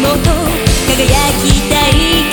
もと輝きたい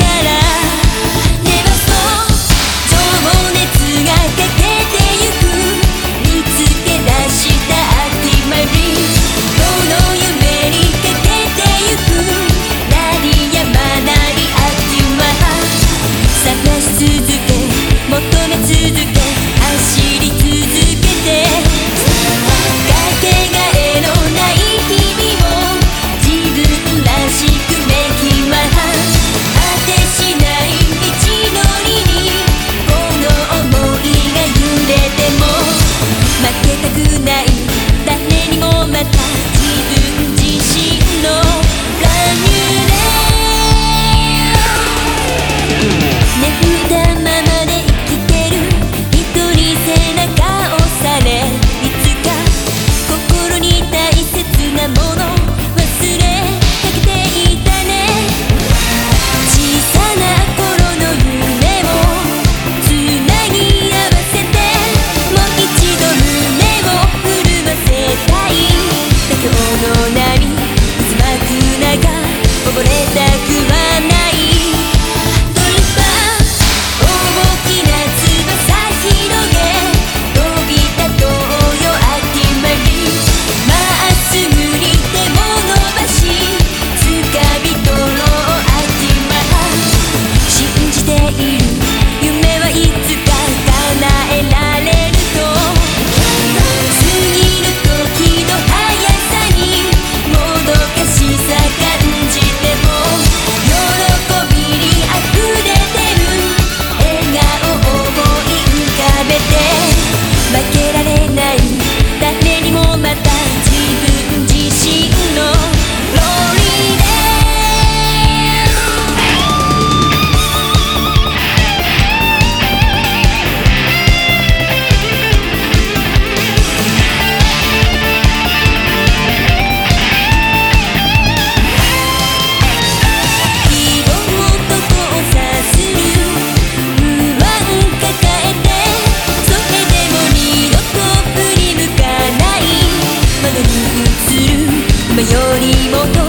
もっと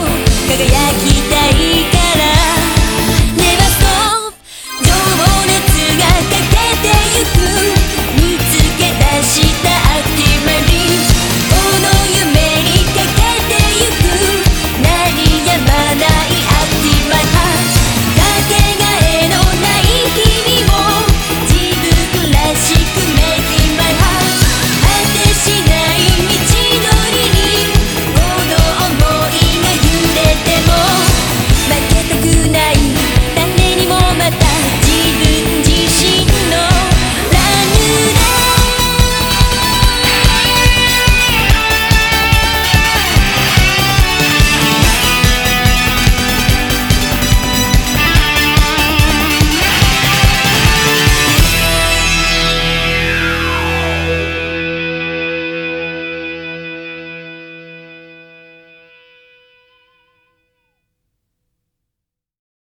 輝きたい